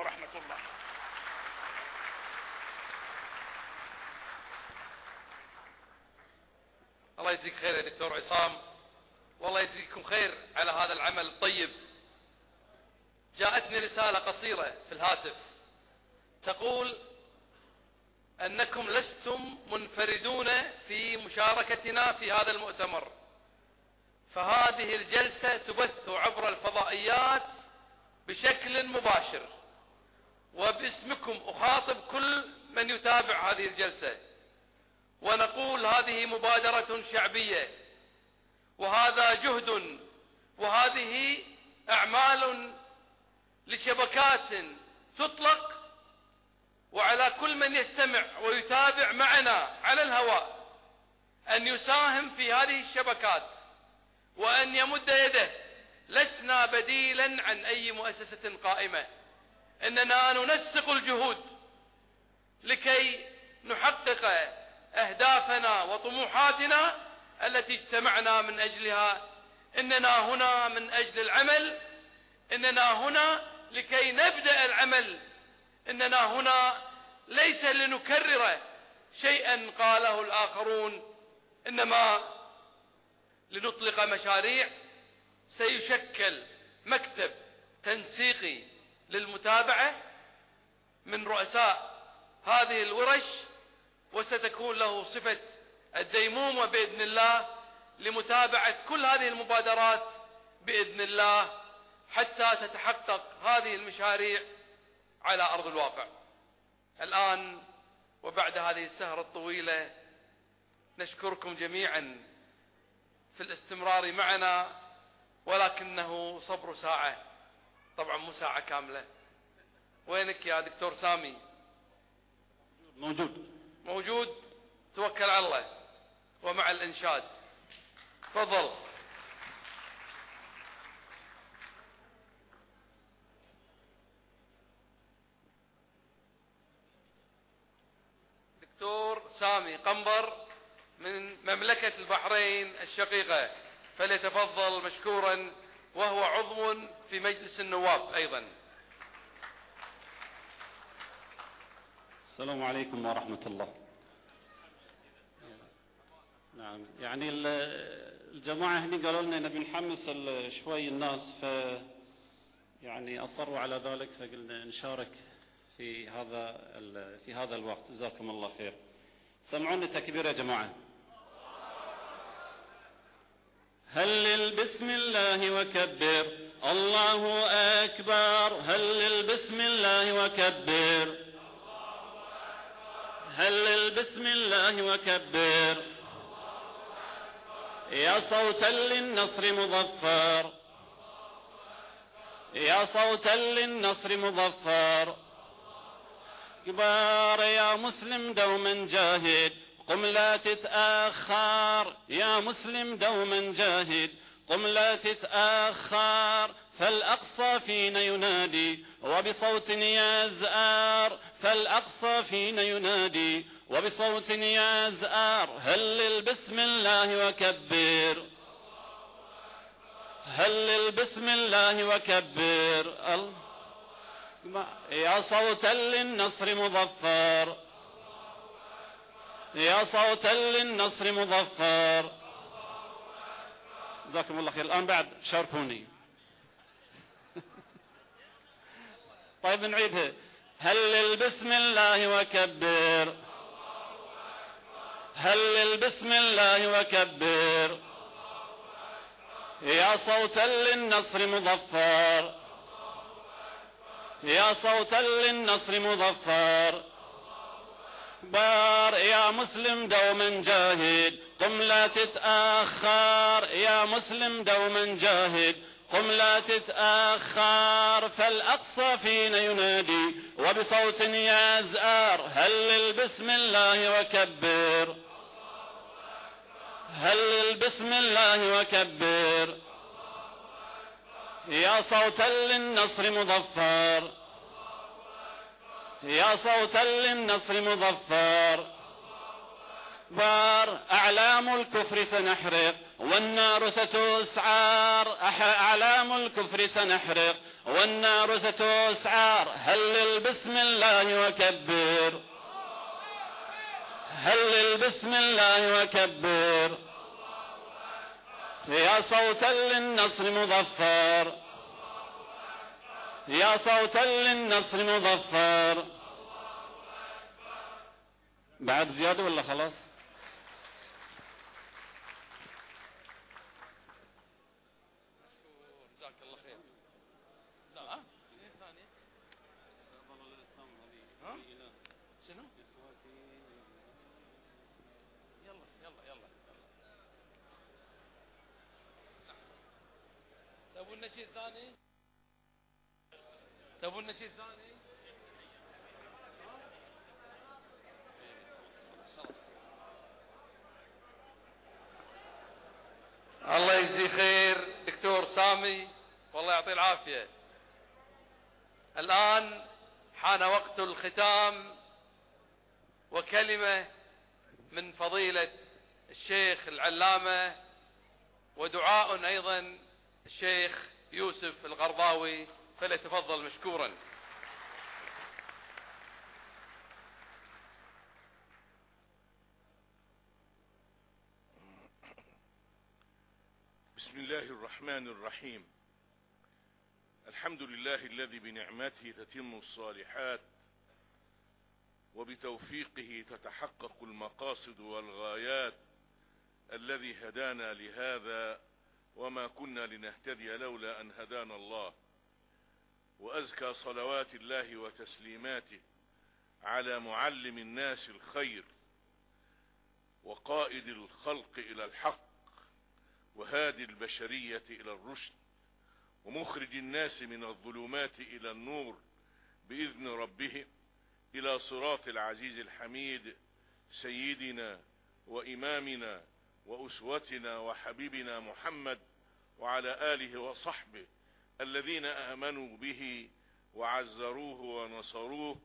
ورحمة الله. الله يجزيك خير يا دكتور عصام. والله يجزيكم خير على هذا العمل الطيب. جاءتني رسالة قصيرة في الهاتف. تقول أنكم لستم منفردون في مشاركتنا في هذا المؤتمر. فهذه الجلسة تبث عبر الفضائيات بشكل مباشر. وباسمكم أخاطب كل من يتابع هذه الجلسة. ونقول هذه مبادرة شعبية وهذا جهد وهذه أعمال لشبكات تطلق وعلى كل من يستمع ويتابع معنا على الهواء أن يساهم في هذه الشبكات وأن يمد يده. لسنا بديلا عن أي مؤسسة قائمة. إننا ننسق الجهود لكي نحقق أهدافنا وطموحاتنا التي اجتمعنا من أجلها. إننا هنا من أجل العمل. إننا هنا لكي نبدأ العمل. إننا هنا ليس لنكرر شيئا قاله الآخرون. إنما لنطلق مشاريع. سيشكل مكتب تنسيقي للمتابعة من رؤساء هذه الورش وستكون له صفة الديمومة بإذن الله لمتابعة كل هذه المبادرات بإذن الله حتى تتحقق هذه المشاريع على أرض الواقع. الآن وبعد هذه السهرة الطويلة نشكركم جميعا في الاستمرار معنا ولكنه صبر ساعة. طبعا مو ساعة كاملة. وينك يا دكتور سامي؟ موجود. موجود. توكل على الله. ومع الإنشاد. تفضل. دكتور سامي قنبر من مملكة البحرين الشقيقة. فليتفضل مشكورا وهو عضو في مجلس النواب أيضا. السلام عليكم ورحمة الله. نعم يعني الجماعة هني قالوا لنا نبي نحمس شوي الناس ف يعني أصروا على ذلك فقلنا نشارك في هذا في هذا الوقت. جزاكم الله خير. سمعونا تكبير يا جماعة. هلل بسم الله وكبر. الله أكبر. هلل بسم الله وكبر. هلل بسم الله وكبر. يا صوتا للنصر مظفر. يا صوتا للنصر مظفر. كبار يا مسلم دوما جاهد. قم لا تتأخر يا مسلم دوما جاهد. قم لا تتأخر فالأقصى فينا ينادي؟ وبصوت يزأر فالأقصى فينا ينادي؟ وبصوت يزأر هلل بسم الله وكبر؟ هلل بسم الله وكبر؟ يا صوتا للنصر مظفر. يا صوتا للنصر مظفر. جزاكم الله خير. الآن بعد شاركوني طيب نعيدها هلل بسم الله وكبر. هلل بسم الله وكبر. يا صوتا للنصر مظفر. يا صوتا للنصر مظفر. بار يا مسلم دوما جاهد. قم لا تتأخر يا مسلم دوما جاهد. قم لا تتأخر فالأقصى فينا ينادي. وبصوت يزأر هلل بسم الله وكبر. هلل بسم الله وكبر. يا صوتا للنصر مظفر. يا صوتا للنصر مظفر. بار أعلام الكفر سنحرق والنار ستسعار. أعلام الكفر سنحرق والنار ستسعار. هلل بسم الله وكبر. هلل بسم الله وكبر. يا صوتا للنصر مظفر. يا صوتا للنصر مظفر. بعد زيادة ولا خلاص؟ تبون نشيد ثاني. تبون نشيد ثاني الله يجزي خير دكتور سامي والله يعطيه العافية. الآن حان وقت الختام وكلمة من فضيلة الشيخ العلامة ودعاء أيضا الشيخ يوسف الغرباوي فليتفضل مشكورا. بسم الله الرحمن الرحيم. الحمد لله الذي بنعمته تتم الصالحات وبتوفيقه تتحقق المقاصد والغايات الذي هدانا لهذا وما كنا لنهتدي لولا أن هدانا الله. وأزكى صلوات الله وتسليماته على معلم الناس الخير وقائد الخلق إلى الحق وهادي البشرية إلى الرشد ومخرج الناس من الظلمات إلى النور بإذن ربهم إلى صراط العزيز الحميد سيدنا وإمامنا وأسوتنا وحبيبنا محمد وعلى آله وصحبه الذين آمنوا به وعزروه ونصروه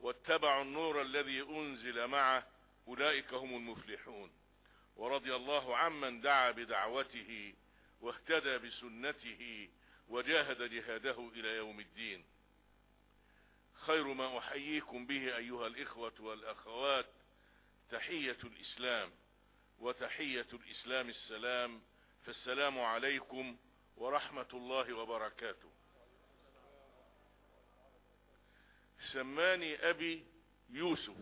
واتبعوا النور الذي أنزل معه أولئك هم المفلحون. ورضي الله عمن دعا بدعوته واهتدى بسنته وجاهد جهاده إلى يوم الدين. خير ما أحييكم به أيها الإخوة والأخوات تحية الإسلام وتحية الإسلام السلام فالسلام عليكم ورحمة الله وبركاته. سماني أبي يوسف.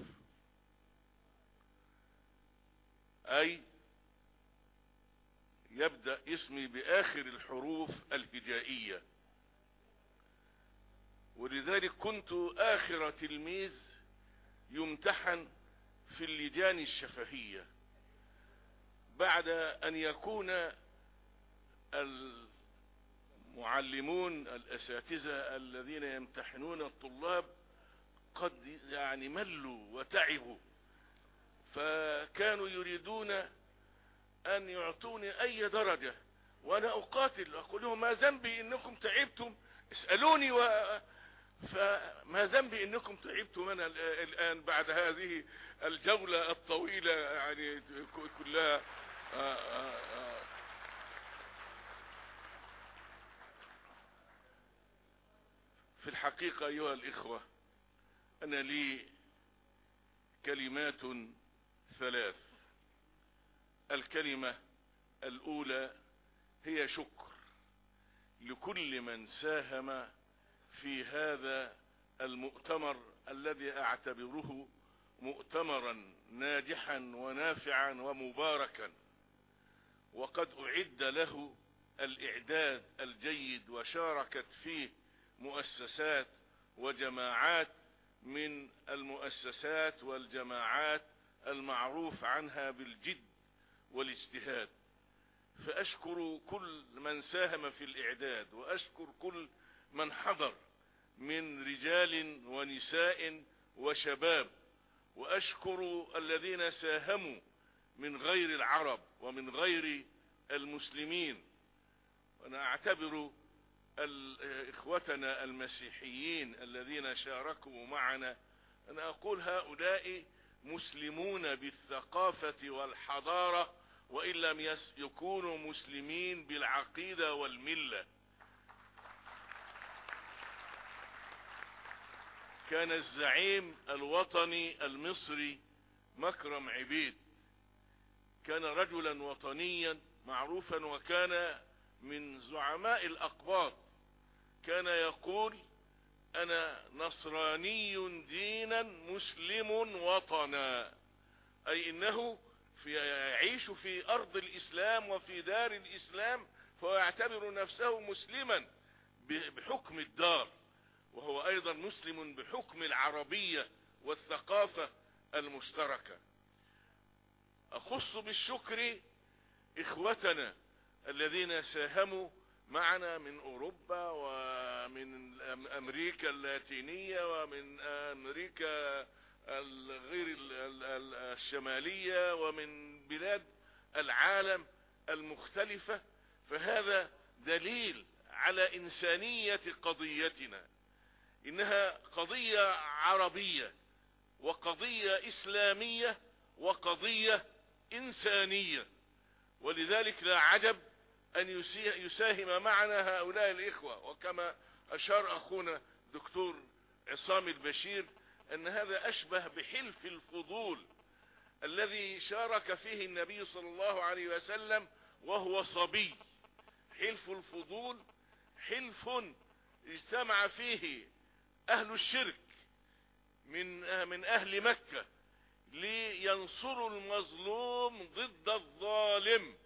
أي يبدأ اسمي بآخر الحروف الهجائية. ولذلك كنت آخر تلميذ يمتحن في اللجان الشفهية. بعد أن يكون المعلمون الأساتذة الذين يمتحنون الطلاب قد يعني ملوا وتعبوا فكانوا يريدون أن يعطوني أي درجة وأنا أقاتل أقول لهم ما ذنبي إنكم تعبتم؟ اسألوني و... فما ذنبي إنكم تعبتم؟ أنا الآن بعد هذه الجولة الطويلة يعني كلها آآ آآ في الحقيقة أيها الإخوة أنا لي كلمات ثلاث. الكلمة الأولى هي شكر لكل من ساهم في هذا المؤتمر الذي أعتبره مؤتمرا ناجحا ونافعا ومباركا. وقد أعد له الإعداد الجيد وشاركت فيه مؤسسات وجماعات من المؤسسات والجماعات المعروف عنها بالجد والاجتهاد. فأشكر كل من ساهم في الإعداد وأشكر كل من حضر من رجال ونساء وشباب وأشكر الذين ساهموا من غير العرب ومن غير المسلمين. وأنا أعتبر إخوتنا المسيحيين الذين شاركوا معنا أنا أقول هؤلاء مسلمون بالثقافة والحضارة وإن لم يكونوا مسلمين بالعقيدة والملة. كان الزعيم الوطني المصري مكرم عبيد. كان رجلا وطنيا معروفا وكان من زعماء الأقباط. كان يقول أنا نصراني دينا مسلم وطنا. أي إنه في يعيش في أرض الإسلام وفي دار الإسلام فهو يعتبر نفسه مسلما بحكم الدار. وهو أيضا مسلم بحكم العربية والثقافة المشتركة. أخص بالشكر إخوتنا الذين ساهموا معنا من أوروبا ومن أمريكا اللاتينية ومن أمريكا الغير ال- ال- ال- الشمالية ومن بلاد العالم المختلفة. فهذا دليل على إنسانية قضيتنا. إنها قضية عربية وقضية إسلامية وقضية إنسانية. ولذلك لا عجب أن يساهم معنا هؤلاء الإخوة. وكما أشار أخونا دكتور عصام البشير أن هذا أشبه بحلف الفضول الذي شارك فيه النبي صلى الله عليه وسلم وهو صبي. حلف الفضول حلف اجتمع فيه أهل الشرك من من أهل مكة لينصروا المظلوم ضد الظالم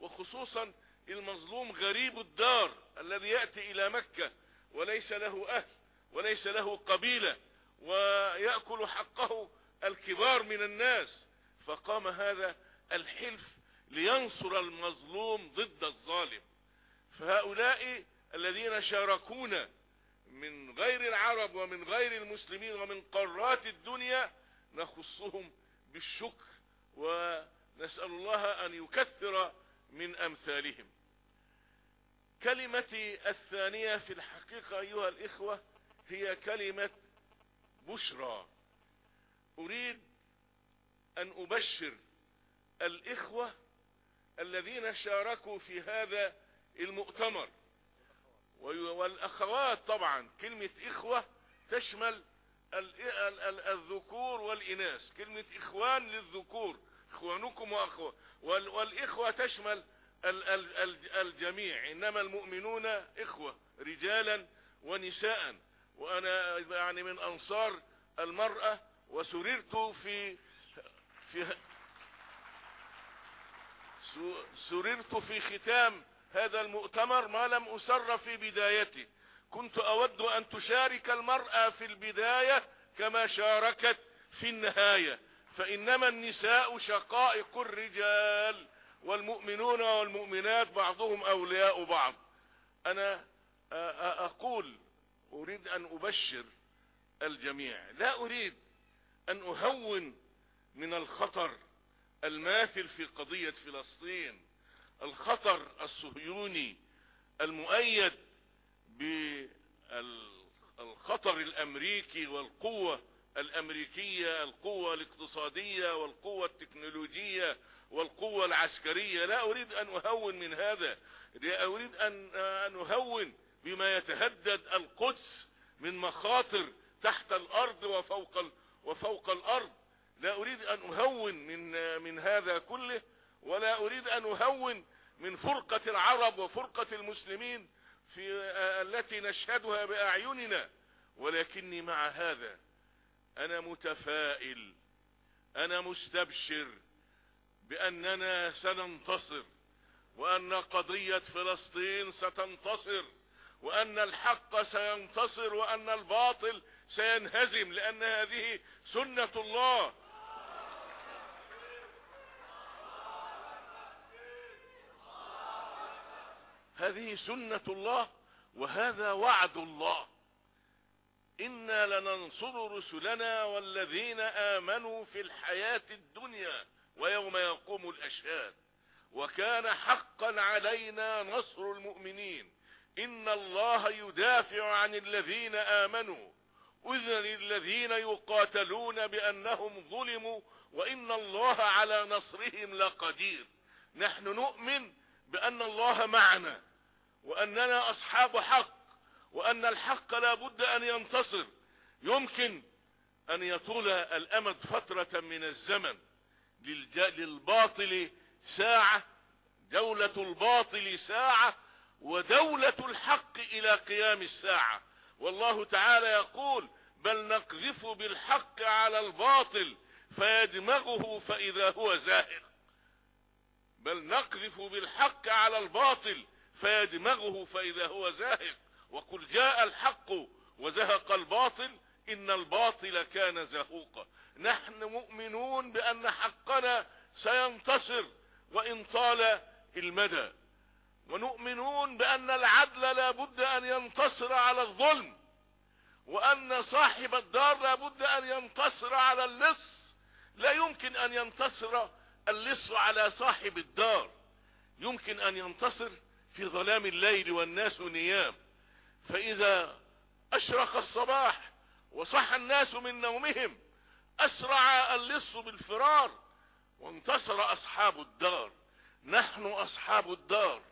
وخصوصا المظلوم غريب الدار الذي يأتي إلى مكة وليس له أهل وليس له قبيلة ويأكل حقه الكبار من الناس. فقام هذا الحلف لينصر المظلوم ضد الظالم. فهؤلاء الذين شاركونا من غير العرب ومن غير المسلمين ومن قارات الدنيا نخصهم بالشكر ونسأل الله أن يكثر من أمثالهم. كلمتي الثانية في الحقيقة أيها الإخوة هي كلمة بشرى. أريد أن أبشر الإخوة الذين شاركوا في هذا المؤتمر. والأخوات طبعا كلمة إخوة تشمل ال- ال- ال- الذكور والإناث. كلمة إخوان للذكور. إخوانكم وأخوة وال- والإخوة تشمل ال- ال- ال- الجميع إنما المؤمنون إخوة رجالا ونساء. وأنا يعني من أنصار المرأة وسررت في في سررت في ختام هذا المؤتمر ما لم أسر في بدايته كنت أود أن تشارك المرأة في البداية كما شاركت في النهاية. فإنما النساء شقائق الرجال والمؤمنون والمؤمنات بعضهم أولياء بعض. أنا أقول أريد أن أبشر الجميع. لا أريد أن أهون من الخطر الماثل في قضية فلسطين الخطر الصهيوني المؤيد بالخطر الأمريكي والقوة الأمريكية القوة الاقتصادية والقوة التكنولوجية والقوة العسكرية. لا أريد أن أهون من هذا. لا أريد أن أهون بما يتهدد القدس من مخاطر تحت الأرض وفوق وفوق الأرض. لا أريد أن أهون من من هذا كله ولا أريد أن أهون من فرقة العرب وفرقة المسلمين في التي نشهدها بأعيننا ولكني مع هذا. أنا متفائل أنا مستبشر بأننا سننتصر وأن قضية فلسطين ستنتصر وأن الحق سينتصر وأن الباطل سينهزم لأن هذه سنة الله. هذه سنة الله وهذا وعد الله. إنا لننصر رسلنا والذين آمنوا في الحياة الدنيا ويوم يقوم الأشهاد وكان حقا علينا نصر المؤمنين إن الله يدافع عن الذين آمنوا أذن للذين يقاتلون بأنهم ظلموا وإن الله على نصرهم لقدير نحن نؤمن بأن الله معنا وأننا أصحاب حق وأن الحق لا بد أن ينتصر. يمكن أن يطول الأمد فترة من الزمن للباطل ساعة دولة الباطل ساعة ودولة الحق إلى قيام الساعة. والله تعالى يقول بل نقذف بالحق على الباطل فيدمغه فإذا هو زاهق. بل نقذف بالحق على الباطل فيدمغه فإذا هو زاهق. وقل جاء الحق وزهق الباطل إن الباطل كان زهوقا. نحن مؤمنون بأن حقنا سينتصر وإن طال المدى. ونؤمنون بأن العدل لا بد أن ينتصر على الظلم وأن صاحب الدار لا بد أن ينتصر على اللص. لا يمكن أن ينتصر اللص على صاحب الدار يمكن أن ينتصر في ظلام الليل والناس نيام. فإذا أشرق الصباح وصح الناس من نومهم أسرع اللص بالفرار وانتصر أصحاب الدار. نحن أصحاب الدار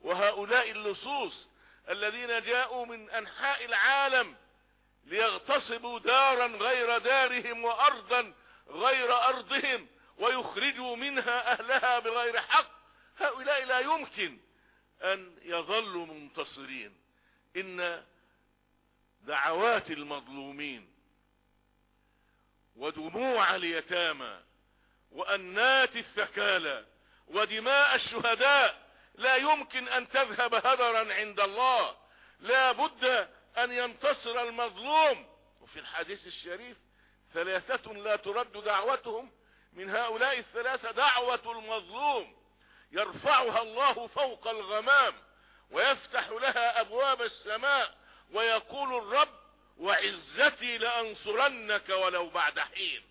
وهؤلاء اللصوص الذين جاءوا من أنحاء العالم ليغتصبوا دارا غير دارهم وأرضا غير أرضهم ويخرجوا منها أهلها بغير حق. هؤلاء لا يمكن أن يظلوا منتصرين. إن دعوات المظلومين ودموع اليتامى وأنات الثكالى ودماء الشهداء لا يمكن أن تذهب هدرا عند الله. لا بد أن ينتصر المظلوم. وفي الحديث الشريف ثلاثة لا ترد دعوتهم من هؤلاء الثلاثة دعوة المظلوم. يرفعها الله فوق الغمام. ويفتح لها أبواب السماء ويقول الرب وعزتي لأنصرنك ولو بعد حين.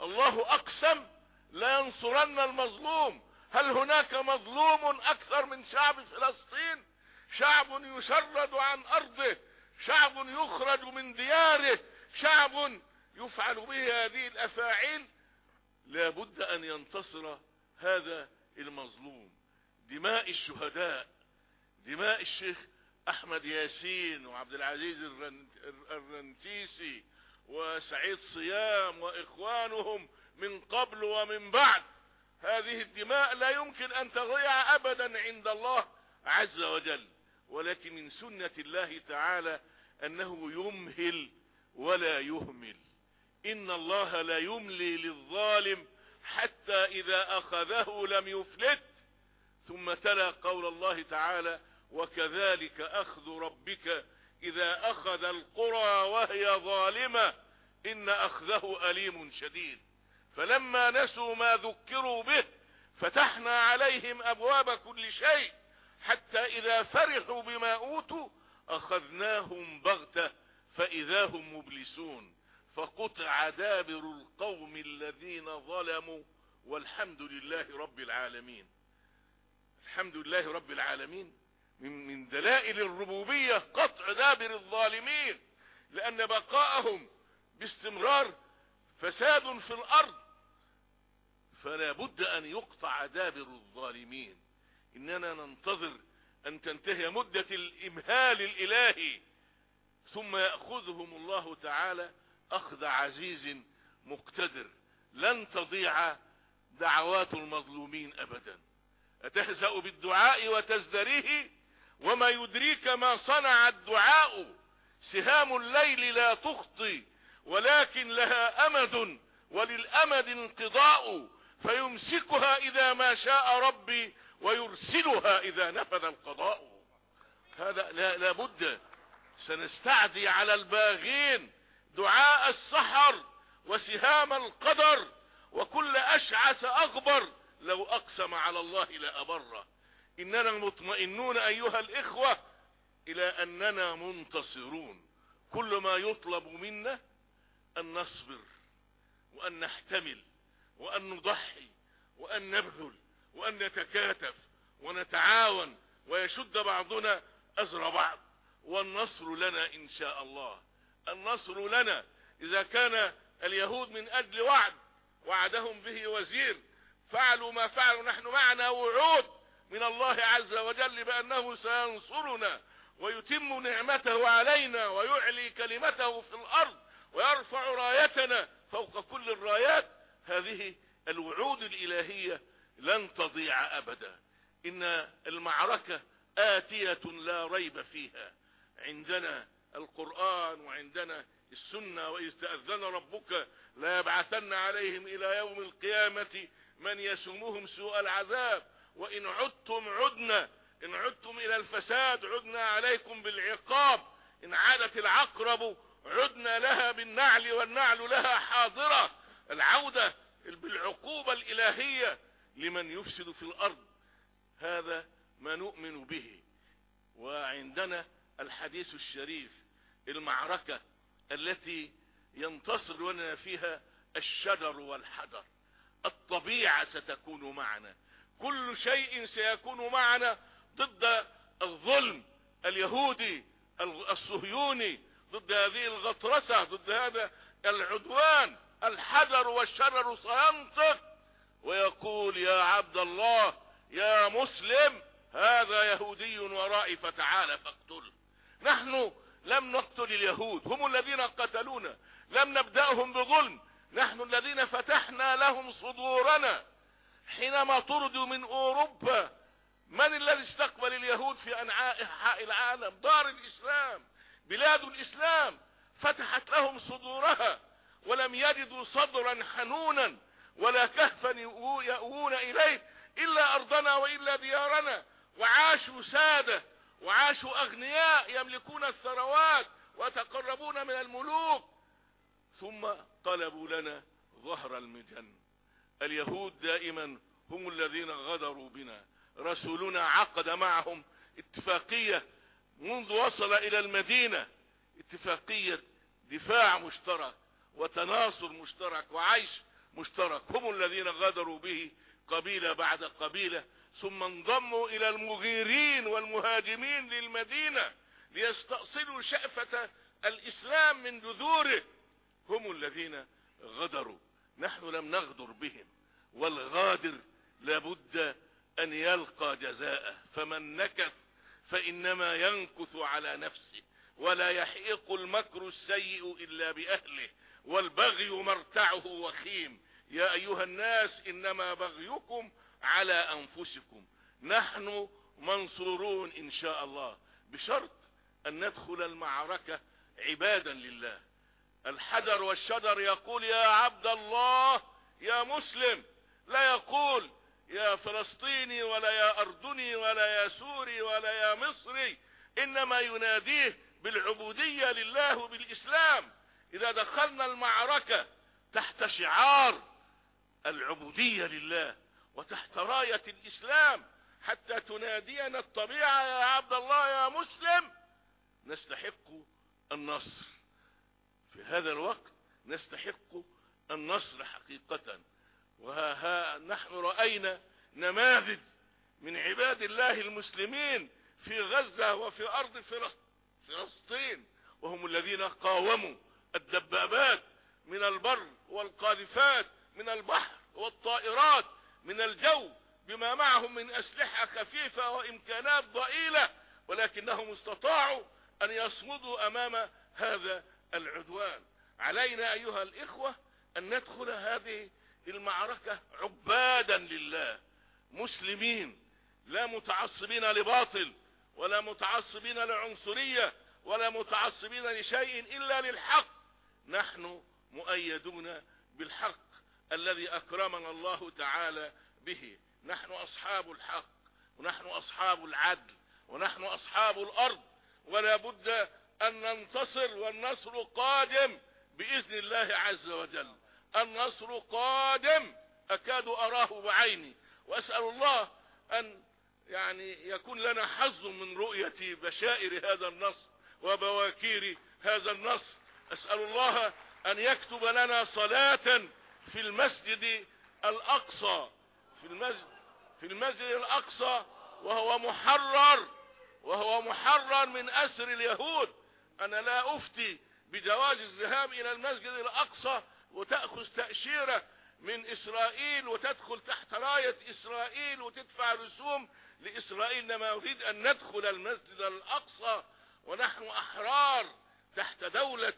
الله أقسم لينصرن المظلوم. هل هناك مظلوم أكثر من شعب فلسطين؟ شعب يشرد عن أرضه شعب يخرج من دياره شعب يفعل به هذه الأفاعيل. لابد أن ينتصر هذا المظلوم. دماء الشهداء دماء الشيخ أحمد ياسين وعبد العزيز الرن- الرنتيسي وسعيد صيام وإخوانهم من قبل ومن بعد. هذه الدماء لا يمكن أن تضيع أبدا عند الله عز وجل ولكن من سنة الله تعالى أنه يمهل ولا يهمل. إن الله لا يملي للظالم حتى إذا أخذه لم يفلت. ثم تلا قول الله تعالى وكذلك أخذ ربك إذا أخذ القرى وهي ظالمة إن أخذه أليم شديد. فلما نسوا ما ذكروا به فتحنا عليهم أبواب كل شيء حتى إذا فرحوا بما أوتوا أخذناهم بغتة فإذا هم مبلسون. فقطع دابر القوم الذين ظلموا والحمد لله رب العالمين. الحمد لله رب العالمين. من, من دلائل الربوبية قطع دابر الظالمين لأن بقاءهم باستمرار فساد في الأرض. فلا بد أن يقطع دابر الظالمين. إننا ننتظر أن تنتهي مدة الإمهال الإلهي ثم يأخذهم الله تعالى أخذ عزيز مقتدر. لن تضيع دعوات المظلومين أبدا. أتهزأ بالدعاء وتزدريه؟ وما يدريك ما صنع الدعاء. سهام الليل لا تخطي ولكن لها أمد وللأمد انقضاء. فيمسكها إذا ما شاء ربي ويرسلها إذا نفذ القضاء. هذا لا, لا بد. سنستعدي على الباغين دعاء السحر وسهام القدر وكل أشعث أغبر لو أقسم على الله لأبره. إننا مطمئنون أيها الإخوة إلى أننا منتصرون. كل ما يطلب منا أن نصبر وأن نحتمل وأن نضحي وأن نبذل وأن نتكاتف ونتعاون ويشد بعضنا أزر بعض. والنصر لنا إن شاء الله. النصر لنا إذا كان اليهود من أجل وعد وعدهم به وزير. فعلوا ما فعلوا نحن معنا وعود. من الله عز وجل بأنه سينصرنا ويتم نعمته علينا ويعلي كلمته في الأرض ويرفع رايتنا فوق كل الرايات. هذه الوعود الإلهية لن تضيع أبدا. إن المعركة آتية لا ريب فيها. عندنا القرآن وعندنا السنة وإذ تأذن ربك لا يبعثن عليهم إلى يوم القيامة من يسومهم سوء العذاب. وإن عدتم عدنا إن عدتم إلى الفساد عدنا عليكم بالعقاب إن عادت العقرب عدنا لها بالنعل والنعل لها حاضرة. العودة بالعقوبة الإلهية لمن يفسد في الأرض. هذا ما نؤمن به. وعندنا الحديث الشريف المعركة التي ينتصر لنا فيها الشجر والحجر. الطبيعة ستكون معنا. كل شيء سيكون معنا ضد الظلم اليهودي الصهيوني ضد هذه الغطرسة ضد هذا العدوان الحجر والشجر سينطق ويقول يا عبد الله يا مسلم هذا يهودي ورائي فتعال فاقتل. نحن لم نقتل اليهود هم الذين قتلونا لم نبدأهم بظلم نحن الذين فتحنا لهم صدورنا. حينما طردوا من أوروبا من الذي استقبل اليهود في أنحاء العالم؟ دار الإسلام بلاد الإسلام. فتحت لهم صدورها ولم يجدوا صدرا حنونا ولا كهفا يأوون إليه إلا أرضنا وإلا ديارنا. وعاشوا سادة وعاشوا أغنياء يملكون الثروات ويتقربون من الملوك. ثم طلبوا لنا ظهر المجن اليهود دائما هم الذين غدروا بنا. رسولنا عقد معهم اتفاقية منذ وصل إلى المدينة. اتفاقية دفاع مشترك وتناصر مشترك وعيش مشترك. هم الذين غدروا به قبيلة بعد قبيلة. ثم انضموا إلى المغيرين والمهاجمين للمدينة ليستأصلوا شأفة الإسلام من جذوره. هم الذين غدروا. نحن لم نغدر بهم والغادر لابد أن يلقى جزاءه. فمن نكث فإنما ينكث على نفسه ولا يحيق المكر السيء إلا بأهله والبغي مرتعه وخيم. يا أيها الناس إنما بغيكم على أنفسكم. نحن منصورون إن شاء الله بشرط أن ندخل المعركة عبادا لله. الحجر والشجر يقول يا عبد الله يا مسلم لا يقول يا فلسطيني ولا يا أردني ولا يا سوري ولا يا مصري إنما يناديه بالعبودية لله وبالإسلام. إذا دخلنا المعركة تحت شعار العبودية لله وتحت راية الإسلام حتى تنادينا الطبيعة يا عبد الله يا مسلم نستحق النصر. في هذا الوقت نستحق النصر حقيقة وها ها نحن رأينا نماذج من عباد الله المسلمين في غزة وفي أرض فلسطين وهم الذين قاوموا الدبابات من البر والقاذفات من البحر والطائرات من الجو بما معهم من أسلحة خفيفة وإمكانات ضئيلة ولكنهم استطاعوا أن يصمدوا أمام هذا العدوان. علينا أيها الإخوة أن ندخل هذه المعركة عبادا لله. مسلمين لا متعصبين لباطل ولا متعصبين لعنصرية ولا متعصبين لشيء إلا للحق. نحن مؤيدون بالحق الذي أكرمنا الله تعالى به. نحن أصحاب الحق ونحن أصحاب العدل ونحن أصحاب الأرض ولا بد أن ننتصر والنصر قادم بإذن الله عز وجل. النصر قادم أكاد أراه بعيني. وأسأل الله أن يعني يكون لنا حظ من رؤية بشائر هذا النصر وبواكير هذا النصر. أسأل الله أن يكتب لنا صلاة في المسجد الأقصى. في المسجد في المسجد الأقصى وهو محرر وهو محرر من أسر اليهود. أنا لا أفتي بجواز الذهاب إلى المسجد الأقصى وتأخذ تأشيرة من إسرائيل وتدخل تحت راية إسرائيل وتدفع رسوم لإسرائيل إنما أريد أن ندخل المسجد الأقصى ونحن أحرار تحت دولة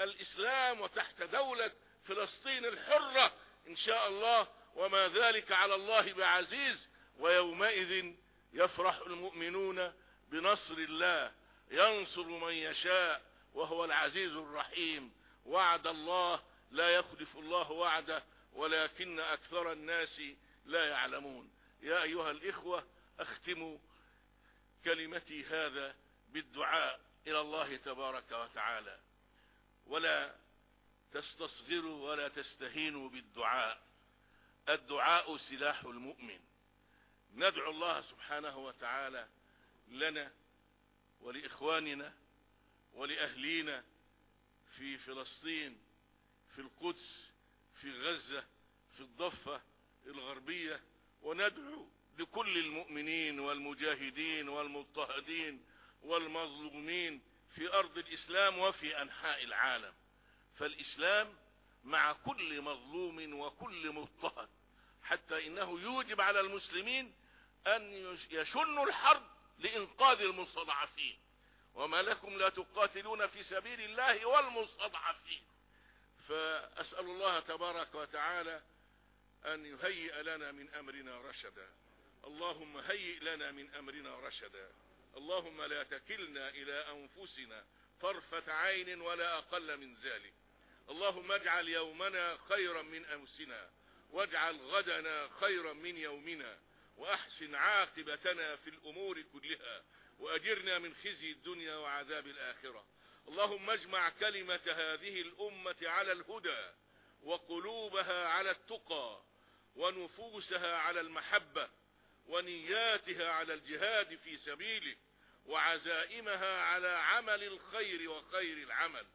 الإسلام وتحت دولة فلسطين الحرة إن شاء الله وما ذلك على الله بعزيز ويومئذ يفرح المؤمنون بنصر الله. ينصر من يشاء وهو العزيز الرحيم. وعد الله لا يخلف الله وعده ولكن أكثر الناس لا يعلمون. يا أيها الإخوة أختم كلمتي هذا بالدعاء إلى الله تبارك وتعالى. ولا تستصغروا ولا تستهينوا بالدعاء. الدعاء سلاح المؤمن. ندعو الله سبحانه وتعالى لنا ولإخواننا ولأهلينا في فلسطين في القدس في غزة في الضفة الغربية. وندعو لكل المؤمنين والمجاهدين والمضطهدين والمظلومين في أرض الإسلام وفي أنحاء العالم. فالإسلام مع كل مظلوم وكل مضطهد حتى إنه يوجب على المسلمين أن يشنوا الحرب لإنقاذ المستضعفين. وما لكم لا تقاتلون في سبيل الله والمستضعفين. فأسأل الله تبارك وتعالى أن يهيئ لنا من أمرنا رشدا. اللهم هيئ لنا من أمرنا رشدا. اللهم لا تكلنا إلى أنفسنا طرفة عين ولا أقل من ذلك. اللهم اجعل يومنا خيرا من أمسنا واجعل غدنا خيرا من يومنا. وأحسن عاقبتنا في الأمور كلها وأجرنا من خزي الدنيا وعذاب الآخرة. اللهم اجمع كلمة هذه الأمة على الهدى وقلوبها على التقى ونفوسها على المحبة ونياتها على الجهاد في سبيلك وعزائمها على عمل الخير وخير العمل.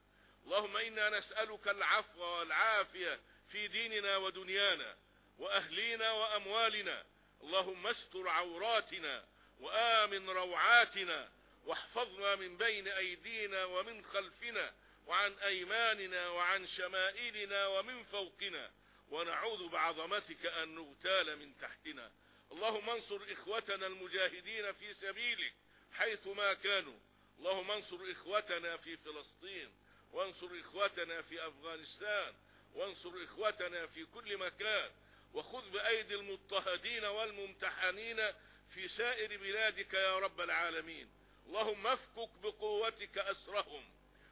اللهم إنا نسألك العفو والعافية في ديننا ودنيانا وأهلينا وأموالنا اللهم استر عوراتنا وآمن روعاتنا واحفظنا من بين أيدينا ومن خلفنا وعن أيماننا وعن شمائلنا ومن فوقنا ونعوذ بعظمتك أن نغتال من تحتنا. اللهم انصر إخوتنا المجاهدين في سبيلك حيث ما كانوا. اللهم انصر إخوتنا في فلسطين وانصر إخوتنا في أفغانستان وانصر إخوتنا في كل مكان. وخذ بأيدي المضطهدين والممتحنين في سائر بلادك يا رب العالمين. اللهم افكك بقوتك أسرهم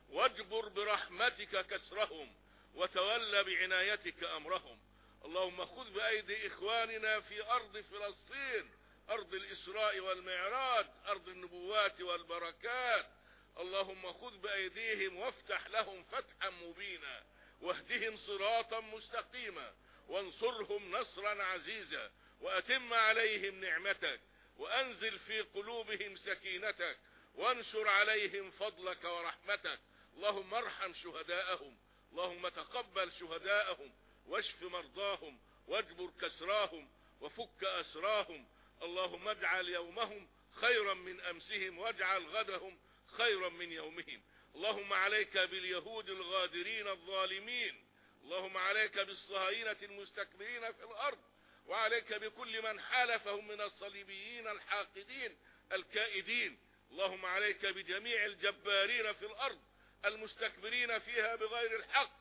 واجبر برحمتك كسرهم وتولى بعنايتك أمرهم. اللهم خذ بأيدي إخواننا في أرض فلسطين أرض الإسراء والمعراج أرض النبوات والبركات. اللهم خذ بأيديهم وافتح لهم فتحا مبينا واهدهم صراطا مستقيما. وانصرهم نصرا عزيزا وأتم عليهم نعمتك وأنزل في قلوبهم سكينتك وانشر عليهم فضلك ورحمتك. اللهم ارحم شهداءهم اللهم تقبل شهداءهم واشف مرضاهم واجبر كسراهم وفك أسراهم. اللهم اجعل يومهم خيرا من أمسهم واجعل غدهم خيرا من يومهم. اللهم عليك باليهود الغادرين الظالمين. اللهم عليك بالصهاينة المستكبرين في الأرض وعليك بكل من حالفهم من الصليبيين الحاقدين الكائدين. اللهم عليك بجميع الجبارين في الأرض المستكبرين فيها بغير الحق.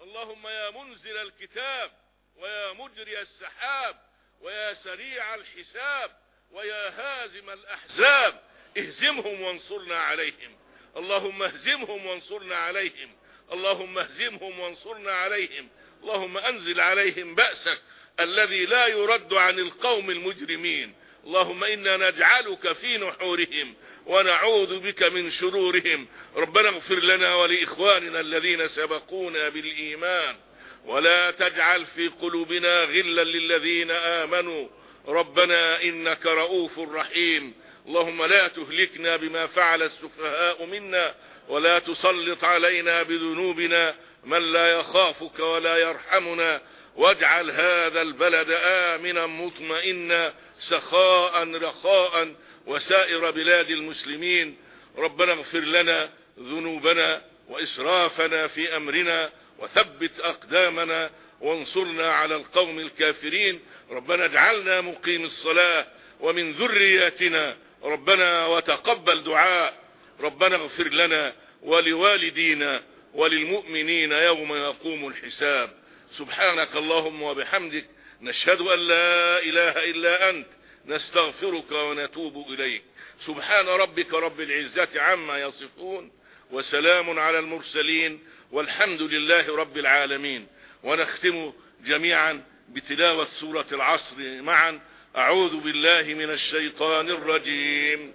اللهم يا منزل الكتاب ويا مجري السحاب ويا سريع الحساب ويا هازم الأحزاب. اهزمهم وانصرنا عليهم. اللهم اهزمهم وانصرنا عليهم. اللهم اهزمهم وانصرنا عليهم. اللهم انزل عليهم بأسك الذي لا يرد عن القوم المجرمين. اللهم إنا نجعلك في نحورهم ونعوذ بك من شرورهم. ربنا اغفر لنا ولإخواننا الذين سبقونا بالإيمان. ولا تجعل في قلوبنا غلا للذين آمنوا. ربنا إنك رؤوف رحيم. اللهم لا تهلكنا بما فعل السفهاء منا. ولا تسلط علينا بذنوبنا من لا يخافك ولا يرحمنا. واجعل هذا البلد آمنا مطمئنا سخاء رخاء وسائر بلاد المسلمين. ربنا اغفر لنا ذنوبنا وإسرافنا في أمرنا وثبت أقدامنا وانصرنا على القوم الكافرين. ربنا اجعلنا مقيم الصلاة ومن ذرياتنا. ربنا وتقبل دعاء. ربنا اغفر لنا ولوالدينا وللمؤمنين يوم يقوم الحساب. سبحانك اللهم وبحمدك نشهد أن لا إله إلا أنت نستغفرك ونتوب إليك. سبحان ربك رب العزة عما يصفون وسلام على المرسلين والحمد لله رب العالمين. ونختم جميعا بتلاوة سورة العصر معا. أعوذ بالله من الشيطان الرجيم.